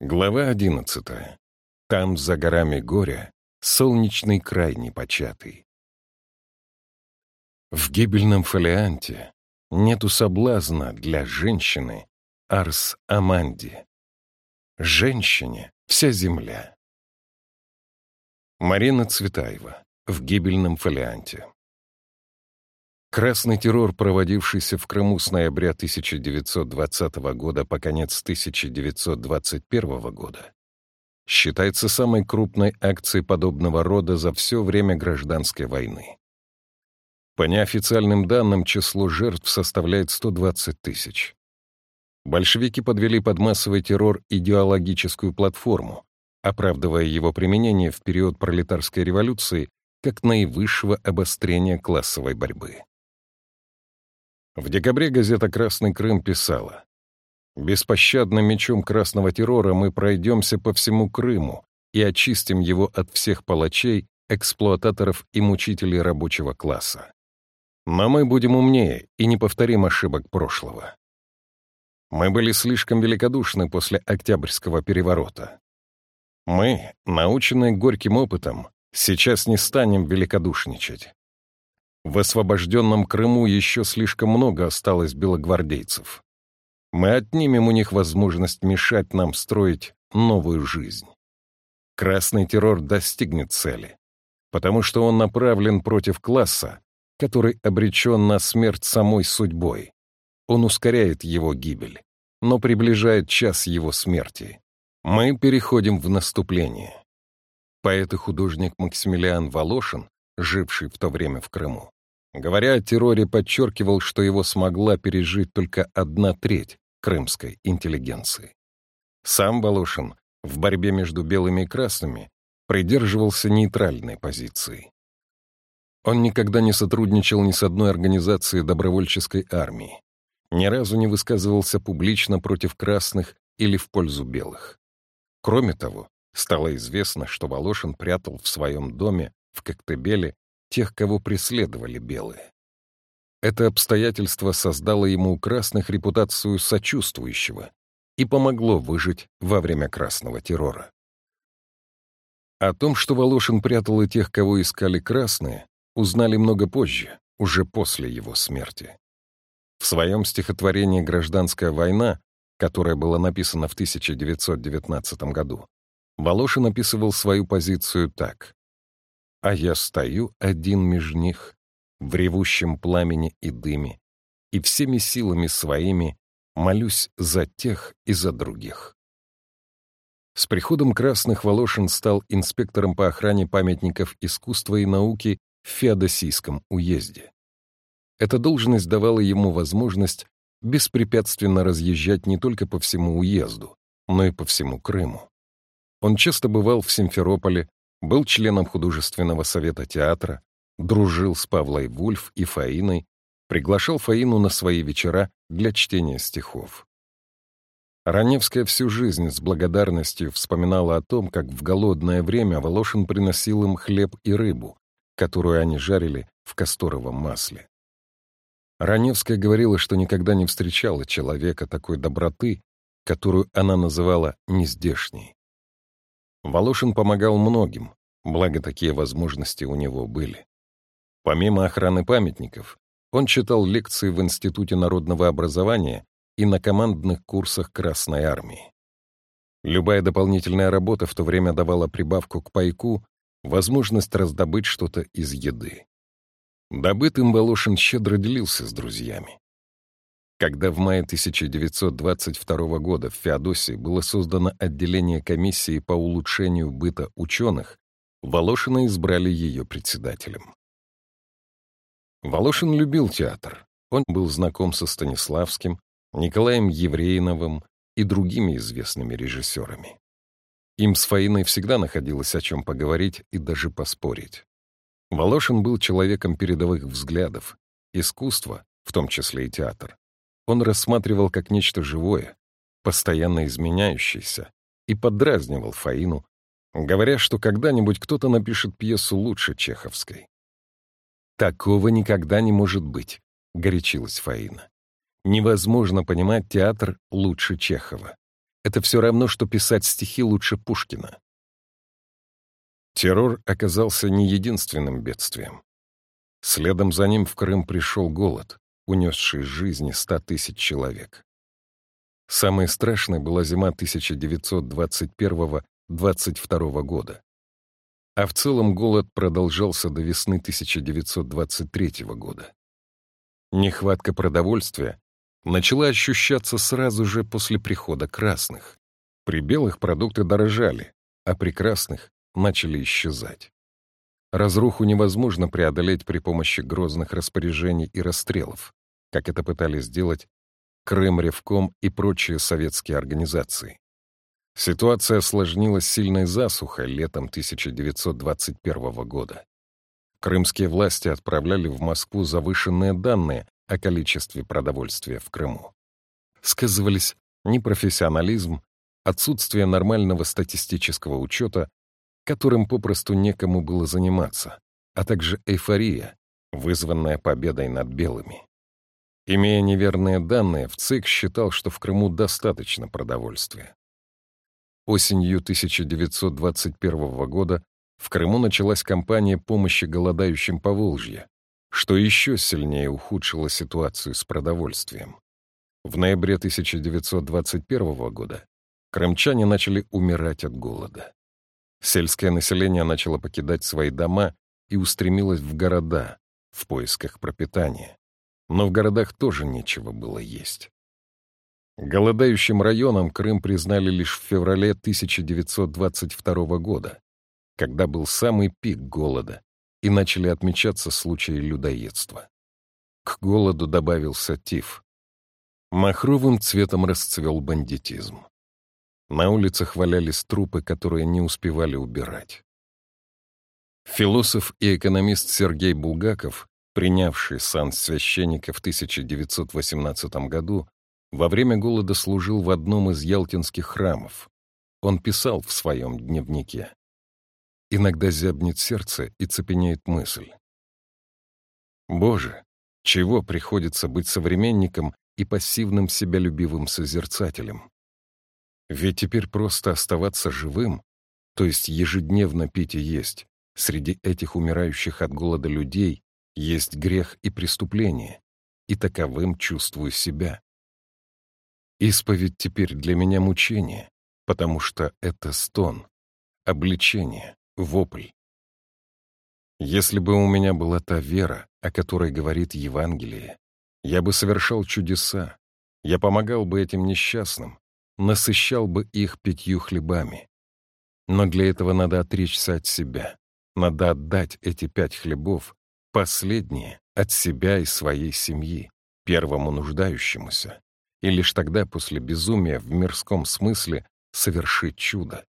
Глава одиннадцатая. Там, за горами горя, солнечный край непочатый. В гибельном фолианте нету соблазна для женщины Арс Аманди. Женщине вся земля. Марина Цветаева. В гибельном фолианте. Красный террор, проводившийся в Крыму с ноября 1920 года по конец 1921 года, считается самой крупной акцией подобного рода за все время гражданской войны. По неофициальным данным, число жертв составляет 120 тысяч. Большевики подвели под массовый террор идеологическую платформу, оправдывая его применение в период пролетарской революции как наивысшего обострения классовой борьбы. В декабре газета «Красный Крым» писала «Беспощадным мечом красного террора мы пройдемся по всему Крыму и очистим его от всех палачей, эксплуататоров и мучителей рабочего класса. Но мы будем умнее и не повторим ошибок прошлого. Мы были слишком великодушны после Октябрьского переворота. Мы, наученные горьким опытом, сейчас не станем великодушничать. В освобожденном Крыму еще слишком много осталось белогвардейцев. Мы отнимем у них возможность мешать нам строить новую жизнь. Красный террор достигнет цели, потому что он направлен против класса, который обречен на смерть самой судьбой. Он ускоряет его гибель, но приближает час его смерти. Мы переходим в наступление. Поэт и художник Максимилиан Волошин, живший в то время в Крыму, Говоря о терроре, подчеркивал, что его смогла пережить только одна треть крымской интеллигенции. Сам Волошин в борьбе между белыми и красными придерживался нейтральной позиции. Он никогда не сотрудничал ни с одной организацией добровольческой армии, ни разу не высказывался публично против красных или в пользу белых. Кроме того, стало известно, что Волошин прятал в своем доме в Коктебеле тех, кого преследовали белые. Это обстоятельство создало ему у красных репутацию сочувствующего и помогло выжить во время красного террора. О том, что Волошин прятал и тех, кого искали красные, узнали много позже, уже после его смерти. В своем стихотворении «Гражданская война», которое было написано в 1919 году, Волошин описывал свою позицию так. А я стою один меж них, в ревущем пламени и дыме, и всеми силами своими молюсь за тех и за других. С приходом красных Волошин стал инспектором по охране памятников искусства и науки в Феодосийском уезде. Эта должность давала ему возможность беспрепятственно разъезжать не только по всему уезду, но и по всему Крыму. Он часто бывал в Симферополе, был членом художественного совета театра, дружил с Павлой Вульф и Фаиной, приглашал Фаину на свои вечера для чтения стихов. Раневская всю жизнь с благодарностью вспоминала о том, как в голодное время Волошин приносил им хлеб и рыбу, которую они жарили в касторовом масле. Раневская говорила, что никогда не встречала человека такой доброты, которую она называла нездешней. Волошин помогал многим, благо такие возможности у него были. Помимо охраны памятников, он читал лекции в Институте народного образования и на командных курсах Красной Армии. Любая дополнительная работа в то время давала прибавку к пайку, возможность раздобыть что-то из еды. Добытым Волошин щедро делился с друзьями. Когда в мае 1922 года в Феодосии было создано отделение комиссии по улучшению быта ученых, Волошина избрали ее председателем. Волошин любил театр. Он был знаком со Станиславским, Николаем Евреиновым и другими известными режиссерами. Им с Фаиной всегда находилось о чем поговорить и даже поспорить. Волошин был человеком передовых взглядов. Искусство, в том числе и театр, он рассматривал как нечто живое, постоянно изменяющееся, и подразнивал Фаину, говоря, что когда-нибудь кто-то напишет пьесу лучше чеховской. «Такого никогда не может быть», — горячилась Фаина. «Невозможно понимать театр лучше Чехова. Это все равно, что писать стихи лучше Пушкина. Террор оказался не единственным бедствием. Следом за ним в Крым пришел голод, унесший жизни ста тысяч человек. Самой страшной была зима 1921-22 года. А в целом голод продолжался до весны 1923 года. Нехватка продовольствия начала ощущаться сразу же после прихода красных. При белых продукты дорожали, а при красных начали исчезать. Разруху невозможно преодолеть при помощи грозных распоряжений и расстрелов, как это пытались сделать Крым, Ревком и прочие советские организации. Ситуация осложнилась сильной засухой летом 1921 года. Крымские власти отправляли в Москву завышенные данные о количестве продовольствия в Крыму. Сказывались непрофессионализм, отсутствие нормального статистического учета которым попросту некому было заниматься, а также эйфория, вызванная победой над белыми. Имея неверные данные, в ЦИК считал, что в Крыму достаточно продовольствия. Осенью 1921 года в Крыму началась кампания помощи голодающим по Волжье, что еще сильнее ухудшило ситуацию с продовольствием. В ноябре 1921 года крымчане начали умирать от голода. Сельское население начало покидать свои дома и устремилось в города в поисках пропитания. Но в городах тоже нечего было есть. Голодающим районом Крым признали лишь в феврале 1922 года, когда был самый пик голода, и начали отмечаться случаи людоедства. К голоду добавился тиф. Махровым цветом расцвел бандитизм. На улицах валялись трупы, которые не успевали убирать. Философ и экономист Сергей Булгаков, принявший сан священника в 1918 году, во время голода служил в одном из ялтинских храмов. Он писал в своем дневнике. Иногда зябнет сердце и цепенеет мысль. Боже, чего приходится быть современником и пассивным себялюбивым созерцателем? Ведь теперь просто оставаться живым, то есть ежедневно пить и есть, среди этих умирающих от голода людей есть грех и преступление, и таковым чувствую себя. Исповедь теперь для меня мучение, потому что это стон, обличение, вопль. Если бы у меня была та вера, о которой говорит Евангелие, я бы совершал чудеса, я помогал бы этим несчастным, насыщал бы их пятью хлебами. Но для этого надо отречься от себя. Надо отдать эти пять хлебов, последние, от себя и своей семьи, первому нуждающемуся. И лишь тогда, после безумия в мирском смысле, совершить чудо.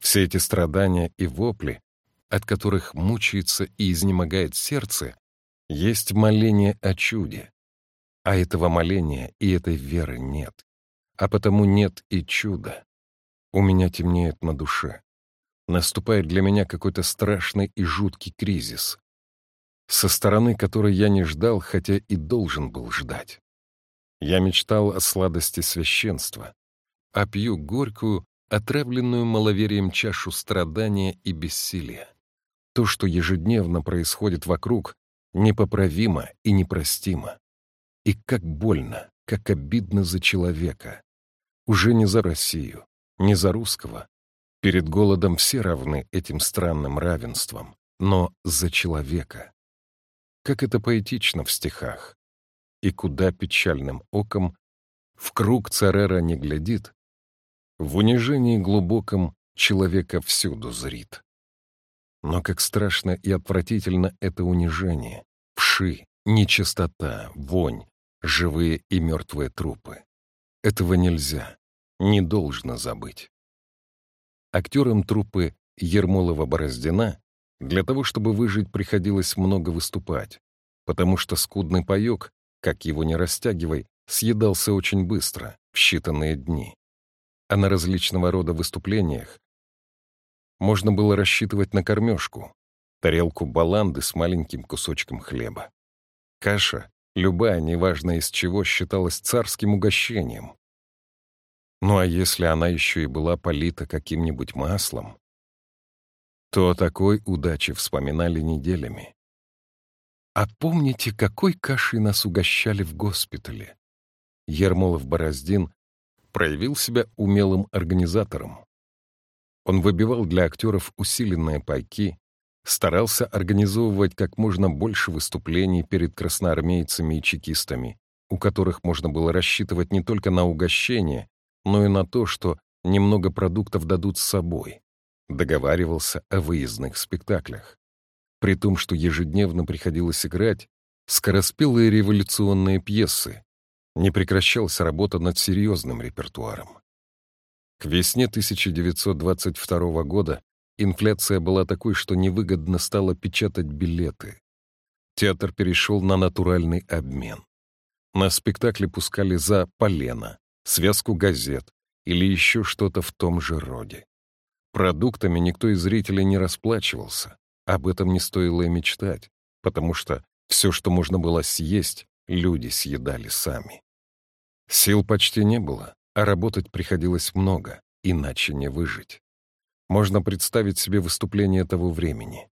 Все эти страдания и вопли, от которых мучается и изнемогает сердце, есть моление о чуде. А этого моления и этой веры нет а потому нет и чуда. У меня темнеет на душе. Наступает для меня какой-то страшный и жуткий кризис, со стороны которой я не ждал, хотя и должен был ждать. Я мечтал о сладости священства, а пью горькую, отравленную маловерием чашу страдания и бессилия. То, что ежедневно происходит вокруг, непоправимо и непростимо. И как больно, как обидно за человека, уже не за Россию, не за русского. Перед голодом все равны этим странным равенством, но за человека. Как это поэтично в стихах. И куда печальным оком в круг царера не глядит, в унижении глубоком человека всюду зрит. Но как страшно и отвратительно это унижение, вши, нечистота, вонь, живые и мертвые трупы. Этого нельзя, не должно забыть. Актерам труппы Ермолова-Бороздина для того, чтобы выжить, приходилось много выступать, потому что скудный паёк, как его не растягивай, съедался очень быстро, в считанные дни. А на различного рода выступлениях можно было рассчитывать на кормежку, тарелку баланды с маленьким кусочком хлеба. Каша, любая, неважно из чего, считалась царским угощением. Ну а если она еще и была полита каким-нибудь маслом, то о такой удаче вспоминали неделями. А помните, какой кашей нас угощали в госпитале? Ермолов-Бороздин проявил себя умелым организатором. Он выбивал для актеров усиленные пайки, старался организовывать как можно больше выступлений перед красноармейцами и чекистами, у которых можно было рассчитывать не только на угощение, но и на то, что немного продуктов дадут с собой. Договаривался о выездных спектаклях. При том, что ежедневно приходилось играть скороспелые революционные пьесы, не прекращалась работа над серьезным репертуаром. К весне 1922 года инфляция была такой, что невыгодно стало печатать билеты. Театр перешел на натуральный обмен. На спектакли пускали за полено, связку газет или еще что-то в том же роде. Продуктами никто из зрителей не расплачивался. Об этом не стоило и мечтать, потому что все, что можно было съесть, люди съедали сами. Сил почти не было, а работать приходилось много, иначе не выжить. Можно представить себе выступление того времени.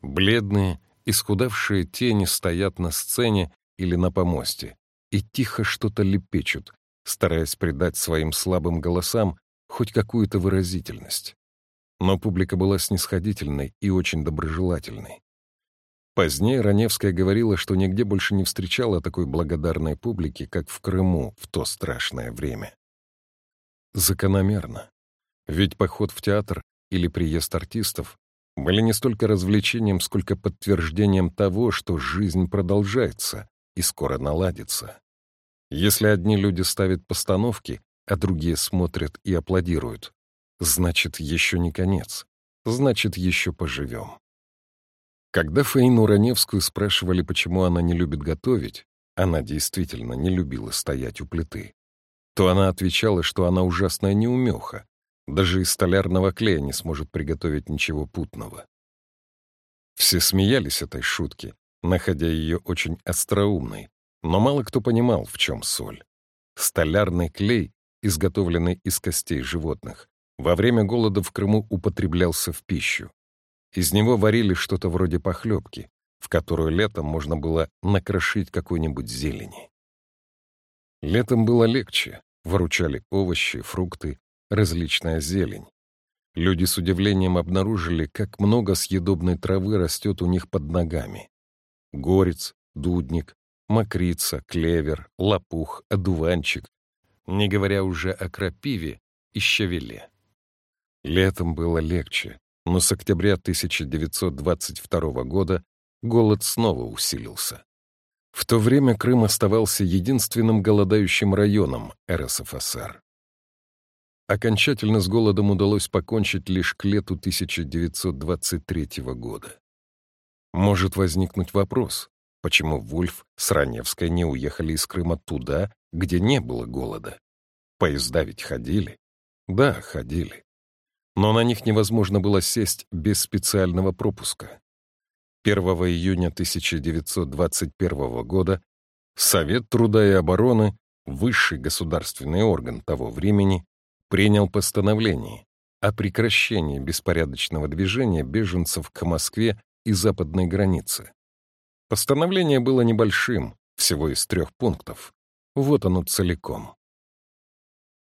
Бледные, исхудавшие тени стоят на сцене или на помосте и тихо что-то лепечут, стараясь придать своим слабым голосам хоть какую-то выразительность. Но публика была снисходительной и очень доброжелательной. Позднее Раневская говорила, что нигде больше не встречала такой благодарной публики, как в Крыму в то страшное время. Закономерно. Ведь поход в театр или приезд артистов были не столько развлечением, сколько подтверждением того, что жизнь продолжается и скоро наладится. Если одни люди ставят постановки, а другие смотрят и аплодируют, значит, еще не конец, значит, еще поживем. Когда Фаину Раневскую спрашивали, почему она не любит готовить, она действительно не любила стоять у плиты, то она отвечала, что она ужасная неумеха, даже из столярного клея не сможет приготовить ничего путного. Все смеялись этой шутки, находя ее очень остроумной, но мало кто понимал, в чем соль. Столярный клей, изготовленный из костей животных, во время голода в Крыму употреблялся в пищу. Из него варили что-то вроде похлебки, в которую летом можно было накрошить какой-нибудь зелени. Летом было легче, выручали овощи, фрукты, различная зелень. Люди с удивлением обнаружили, как много съедобной травы растет у них под ногами. Горец, дудник, мокрица, клевер, лопух, одуванчик, не говоря уже о крапиве и щавеле. Летом было легче, но с октября 1922 года голод снова усилился. В то время Крым оставался единственным голодающим районом РСФСР. Окончательно с голодом удалось покончить лишь к лету 1923 года. Может возникнуть вопрос, Почему Вульф с Раневской не уехали из Крыма туда, где не было голода? Поезда ведь ходили. Да, ходили. Но на них невозможно было сесть без специального пропуска. 1 июня 1921 года Совет труда и обороны, высший государственный орган того времени, принял постановление о прекращении беспорядочного движения беженцев к Москве и западной границе. Постановление было небольшим, всего из трех пунктов. Вот оно целиком.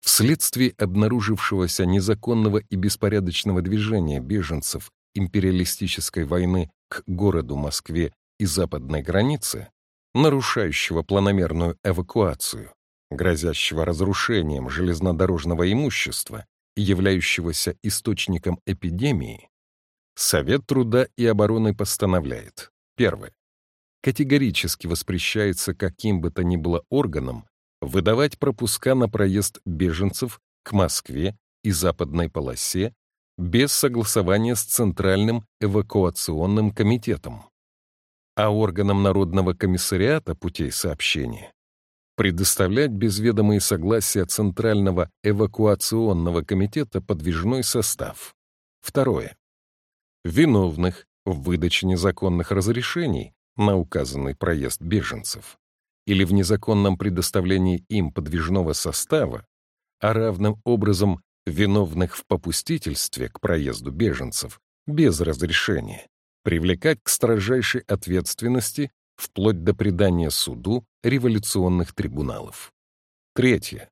Вследствие обнаружившегося незаконного и беспорядочного движения беженцев империалистической войны к городу Москве и западной границе, нарушающего планомерную эвакуацию, грозящего разрушением железнодорожного имущества и являющегося источником эпидемии, Совет труда и обороны постановляет. Первое категорически воспрещается каким бы то ни было органам выдавать пропуска на проезд беженцев к Москве и западной полосе без согласования с Центральным эвакуационным комитетом, а органам Народного комиссариата путей сообщения предоставлять без ведома и согласия Центрального эвакуационного комитета подвижной состав. Второе. Виновных в выдаче незаконных разрешений на указанный проезд беженцев или в незаконном предоставлении им подвижного состава а равным образом виновных в попустительстве к проезду беженцев без разрешения, привлекать к строжайшей ответственности вплоть до предания суду революционных трибуналов. Третье.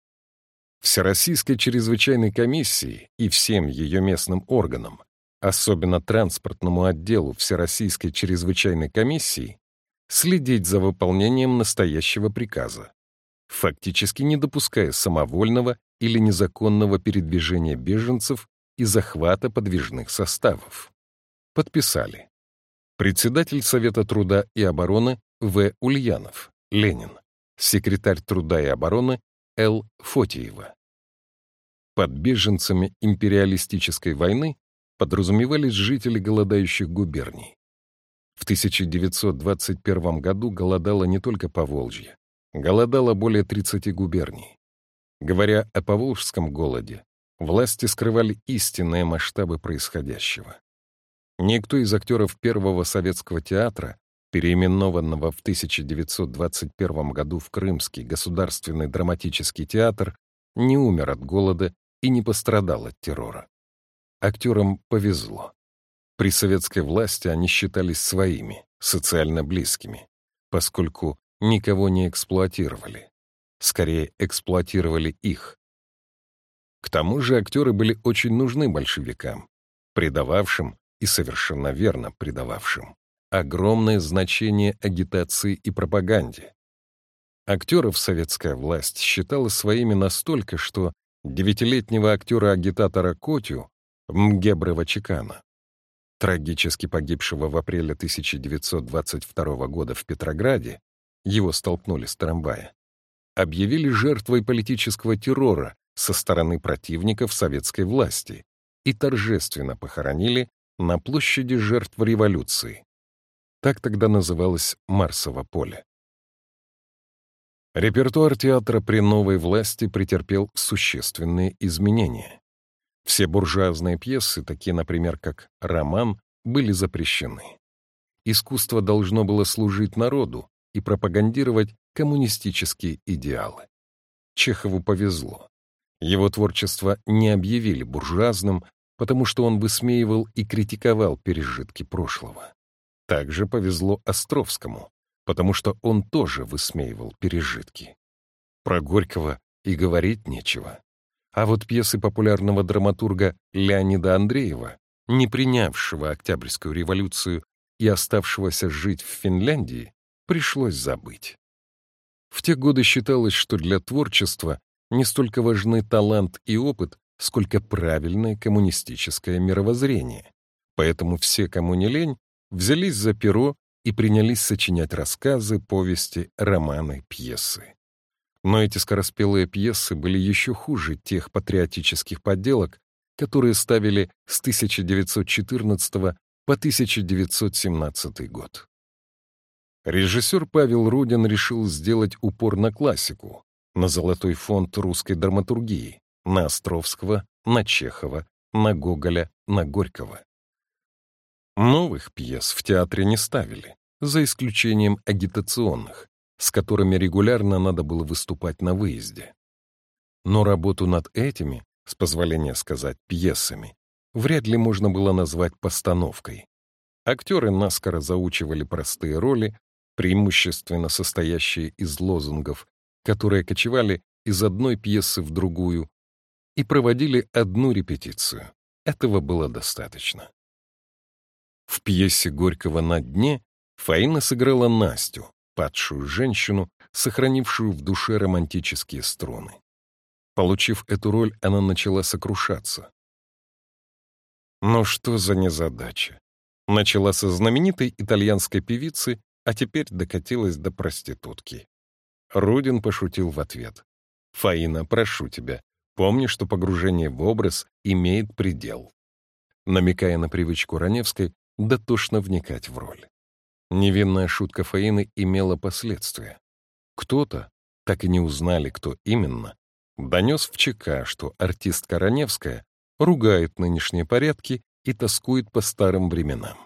Всероссийской чрезвычайной комиссии и всем ее местным органам, особенно транспортному отделу Всероссийской чрезвычайной комиссии, следить за выполнением настоящего приказа, фактически не допуская самовольного или незаконного передвижения беженцев и захвата подвижных составов. Подписали. Председатель Совета труда и обороны В. Ульянов, Ленин. Секретарь труда и обороны Л. Фотиева. Под беженцами империалистической войны подразумевались жители голодающих губерний. В 1921 году голодало не только Поволжье. Голодало более 30 губерний. Говоря о поволжском голоде, власти скрывали истинные масштабы происходящего. Никто из актеров Первого советского театра, переименованного в 1921 году в Крымский государственный драматический театр, не умер от голода и не пострадал от террора. Актерам повезло. При советской власти они считались своими, социально близкими, поскольку никого не эксплуатировали. Скорее, эксплуатировали их. К тому же актеры были очень нужны большевикам, предававшим и совершенно верно предававшим огромное значение агитации и пропаганде. Актеров советская власть считала своими настолько, что девятилетнего актера-агитатора Котю Мгеброва Чекана трагически погибшего в апреле 1922 года в Петрограде, его столкнули с трамвая, объявили жертвой политического террора со стороны противников советской власти и торжественно похоронили на площади жертв революции. Так тогда называлось Марсово поле. Репертуар театра при новой власти претерпел существенные изменения. Все буржуазные пьесы, такие, например, как «Роман», были запрещены. Искусство должно было служить народу и пропагандировать коммунистические идеалы. Чехову повезло. Его творчество не объявили буржуазным, потому что он высмеивал и критиковал пережитки прошлого. Также повезло Островскому, потому что он тоже высмеивал пережитки. Про Горького и говорить нечего. А вот пьесы популярного драматурга Леонида Андреева, не принявшего Октябрьскую революцию и оставшегося жить в Финляндии, пришлось забыть. В те годы считалось, что для творчества не столько важны талант и опыт, сколько правильное коммунистическое мировоззрение. Поэтому все, кому не лень, взялись за перо и принялись сочинять рассказы, повести, романы, пьесы. Но эти скороспелые пьесы были еще хуже тех патриотических подделок, которые ставили с 1914 по 1917 год. Режиссер Павел Рудин решил сделать упор на классику, на золотой фонд русской драматургии, на Островского, на Чехова, на Гоголя, на Горького. Новых пьес в театре не ставили, за исключением агитационных, с которыми регулярно надо было выступать на выезде. Но работу над этими, с позволения сказать, пьесами, вряд ли можно было назвать постановкой. Актеры наскоро заучивали простые роли, преимущественно состоящие из лозунгов, которые кочевали из одной пьесы в другую, и проводили одну репетицию. Этого было достаточно. В пьесе Горького «На дне» Фаина сыграла Настю, падшую женщину, сохранившую в душе романтические струны. Получив эту роль, она начала сокрушаться. Но что за незадача? Начала со знаменитой итальянской певицы, а теперь докатилась до проститутки. Рудин пошутил в ответ. «Фаина, прошу тебя, помни, что погружение в образ имеет предел». Намекая на привычку Раневской, дотошно вникать в роль. Невинная шутка Фаины имела последствия. Кто-то, так и не узнали, кто именно, донес в ЧК, что артистка Раневская ругает нынешние порядки и тоскует по старым временам.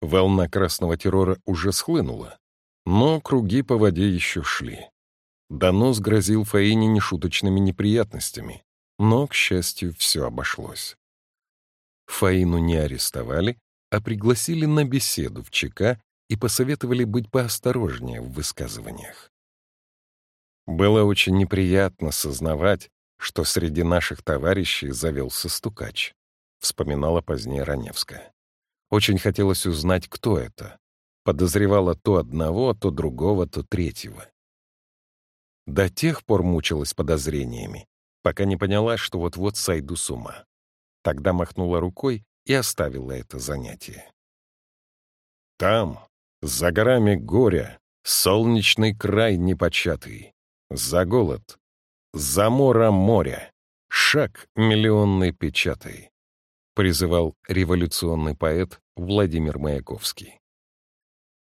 Волна красного террора уже схлынула, но круги по воде еще шли. Донос грозил Фаине нешуточными неприятностями, но, к счастью, все обошлось. Фаину не арестовали, а пригласили на беседу в ЧК и посоветовали быть поосторожнее в высказываниях. Было очень неприятно сознавать, что среди наших товарищей завелся стукач, вспоминала позднее Раневская. Очень хотелось узнать, кто это. Подозревала то одного, то другого, то третьего. До тех пор мучилась подозрениями, пока не поняла, что вот-вот сойду с ума. Тогда махнула рукой и оставила это занятие. Там, за горами горя, солнечный край непочатый, за голод, за мора моря, шаг миллионный печатай, призывал революционный поэт Владимир Маяковский.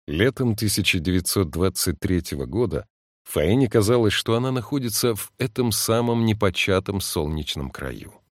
Летом 1923 года Фаине казалось, что она находится в этом самом непочатом солнечном краю.